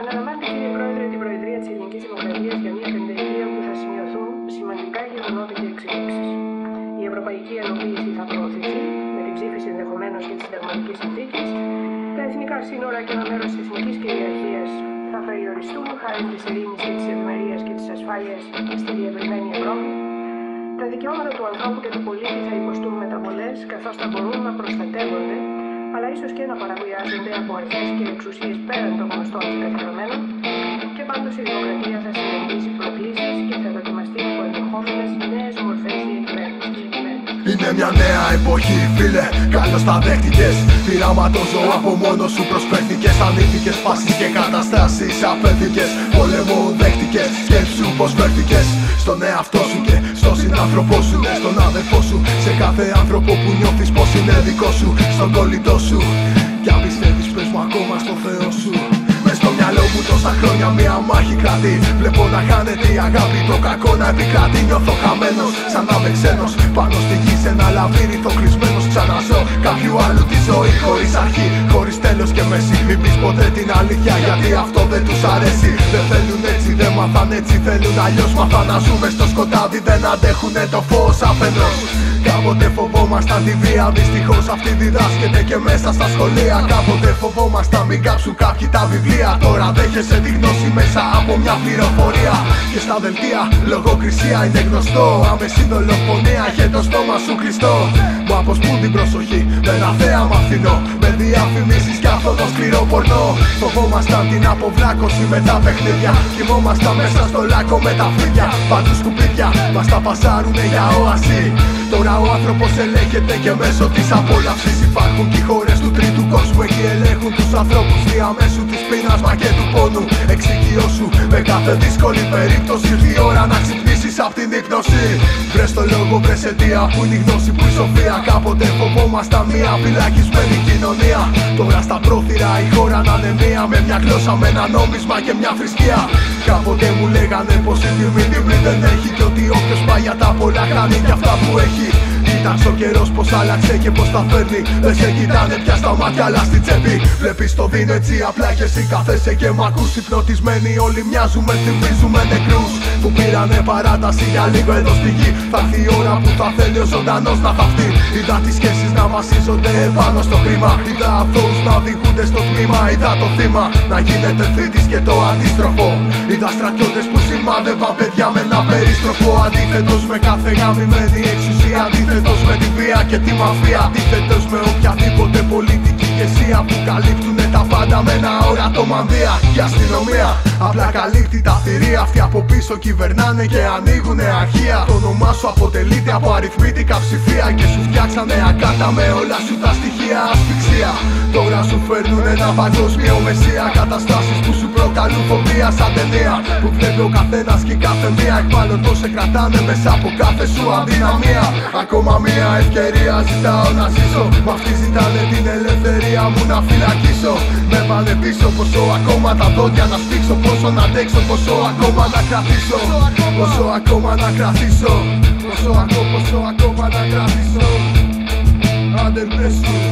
Αναλαμβάνετε, κύριε Πρόεδρε, την Προεδρία της Ελληνικής Δημοκρατίας για μια πενταετία που θα σημειωθούν σημαντικά γεγονότα και εξελίξεις. Η ευρωπαϊκή ενοποίηση θα προωθηθεί με την ψήφιση ενδεχομένως και της συνταγματική συνθήκης. Τα εθνικά σύνορα και ένα μέρος της εθνικής κυριαρχίας θα περιοριστούν χάρη τη ειρήνη και της ευημερία και της ασφάλειας στη διευρυμένη Ευρώπη. Τα δικαιώματα του ανθρώπου και του πολίτη θα υποστούν μεταβολέ καθώ θα μπορούν να προστατεύονται αλλά ίσως και να παραβιάζονται από αρχές και εξουσίες πέραν των γνωστών και καθιερωμένων, και πάντως η δημοκρατία θα συναντήσει προκλήσεις και θα δοκιμαστεί από ενδεχόμενε νέες μορφές διακυβέρνηση. Είναι μια νέα εποχή, φίλε. Καλώς τα δέχτηκες. Πειράματο ζώο από μόνος σου προσφέρθηκε. Ανήθικες φάσεις και καταστάσεις απέθηκες. Πόλεμο δέχτηκες. Σκέψου πως φέρθηκε στον εαυτό σου και στον συνάνθρωπό σου. Ναι, στον αδερφό σου. Σε κάθε άνθρωπο που νιώθεις πως είναι δικό σου. Στον κολλητό σου. Κι αν πιστεύεις, πες μου ακόμα στο Θεό σου. Μες στο μυαλό μου τόσα χρόνια μία μάχη κρατεί. Βλέπω να χάνεται η αγάπη, το κακό να επικρατεί. Νιώθω χαμένος, σαν να είμαι ξένος. Πάνω στη γη σε ένα λαβύρινθο κλεισμένος Ξαναζώ κάποιου άλλου τη ζωή χωρίς αρχή Χωρίς τέλος και μέση. Μην πεις ποτέ την αλήθεια γιατί αυτό δεν τους αρέσει. Δεν θέλουν έτσι, δεν μάθαν έτσι Θέλουν αλλιώς. Μάθαν να ζούμε στο σκοτάδι Δεν αντέχουνε το φως αφενός Κάποτε φοβόμασταν τη βία, δυστυχώς αυτή διδάσκεται και μέσα στα σχολεία. Κάποτε φοβόμασταν μην κάψουν κάποιοι τα βιβλία. Τώρα δέχεσαι τη γνώση μέσα από μια πληροφορία. Και στα δελτία λογοκρισία είναι γνωστό. Άμεση δολοφονία έχει το στόμα σου κλειστό. Μου αποσπούν την προσοχή με ένα θέαμα φθηνό. Με διαφημίσεις κι αυτό το σκληρό πορνό. Φοβόμασταν την αποβλάκωση με τα παιχνίδια. Κοιμόμασταν μέσα στο λάκκο με τα φίδια. Παντού σκουπίδια μας τα πασάρουνε για όαση. Τώρα ο άνθρωπος ελέγχεται και μέσω της απόλαυσης υπάρχουν και οι χώρες του τρίτου κόσμου. Εκεί ελέγχουν τους ανθρώπους διαμέσου της πείνας μα και του πόνου. Εξοικειώσου με κάθε δύσκολη περίπτωση. Ήρθε η ώρα να ξυπνήσει από την ύπνωση. Βρες το λόγο, βρες αιτία που είναι η γνώση που η σοφία. Κάποτε φοβόμασταν μια φυλακισμένη κοινωνία. Τώρα στα πρόθυρα η χώρα να είναι μία με μια γλώσσα, με ένα νόμισμα και μια θρησκεία. Κάποτε μου λέγανε πως η τιμή τιμή δεν έχει και ότι όποιος πάει για τα πολλά χάνει και αυτά που έχει. Κοίταξε ο καιρός πω άλλαξε και πω τα φέρνει. Δεν σε κοιτάνε πια στα μάτια, αλλά στη τσέπη. Βλέπεις το δίνω έτσι απλά και εσύ κάθεσαι και μ' ακούς. Υπνοτισμένοι όλοι μοιάζουμε, θυμίζουμε νεκρούς. Που πήρανε παράταση για λίγο εδώ στη γη. Θα έρθει η ώρα που θα θέλει ο ζωντανός να θαυτεί. Είδα τις σχέσεις να βασίζονται επάνω στο χρήμα. Είδα αθώους να οδηγούνται στο τμήμα. Είδα το θύμα να γίνεται θήτης και το αντίστροφο. Είδα στρατιώτες που σημάδευαν παιδιά με ένα περίστροφο. Αντίθετος με κάθε γαμημένη εξουσία. Αντίθετος με τη βία και τη μαφία. Αντίθετος με οποιαδήποτε πολιτική ηγεσία που καλύπτουν τα πάντα με ένα όρατο μανδύα. Και αστυνομία απλά καλύπτει τα θηρία. Αυτοί από πίσω κυβερνάνε και ανοίγουνε αρχεία. Το όνομά σου αποτελείται από αριθμητικά ψηφία και σου φτιάξανε ακάτα με όλα σου τα στοιχεία ασφυξία. Τώρα σου φέρνουν ένα παγκόσμιο μεσία. Καταστάσεις που σου προκαλούν φοβία σαν ταινία. Που βλέπει ο καθένας και κάθε μία εκμάλλον το σε κρατάνε μέσα από κάθε σου αδυναμία. Ακόμα μία ευκαιρία ζητάω να ζήσω. Μ' αυτοί ζητάνε την ελευθερία μου να φυλακίσω. Με πάνε πίσω πόσο ακόμα τα δόντια να σφίξω. Πόσο να αντέξω, πόσο ακόμα να κρατήσω. Πόσο ακόμα να κρατήσω. Πόσο ακόμα, πόσο ακόμα να κρατήσω. Άντε πέσου.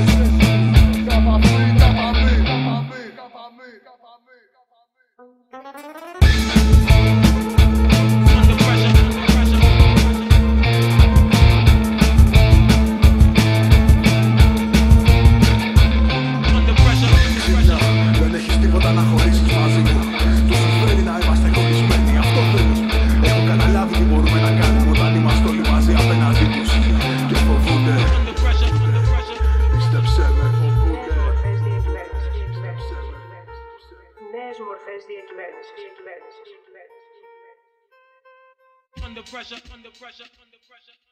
Έχεις τίποτα να χωρίσεις μαζί μου. Του συμφέρει να είμαστε χωρισμένοι, αυτό θέλω. Έχω καταλάβει τι μπορούμε να κάνουμε όταν είμαστε όλοι μαζί απέναντί τους. Και φοβούνται. Πίστεψέ με, φοβούνται. Νέες μορφές διακυβέρνησης. Under pressure, under pressure, under pressure.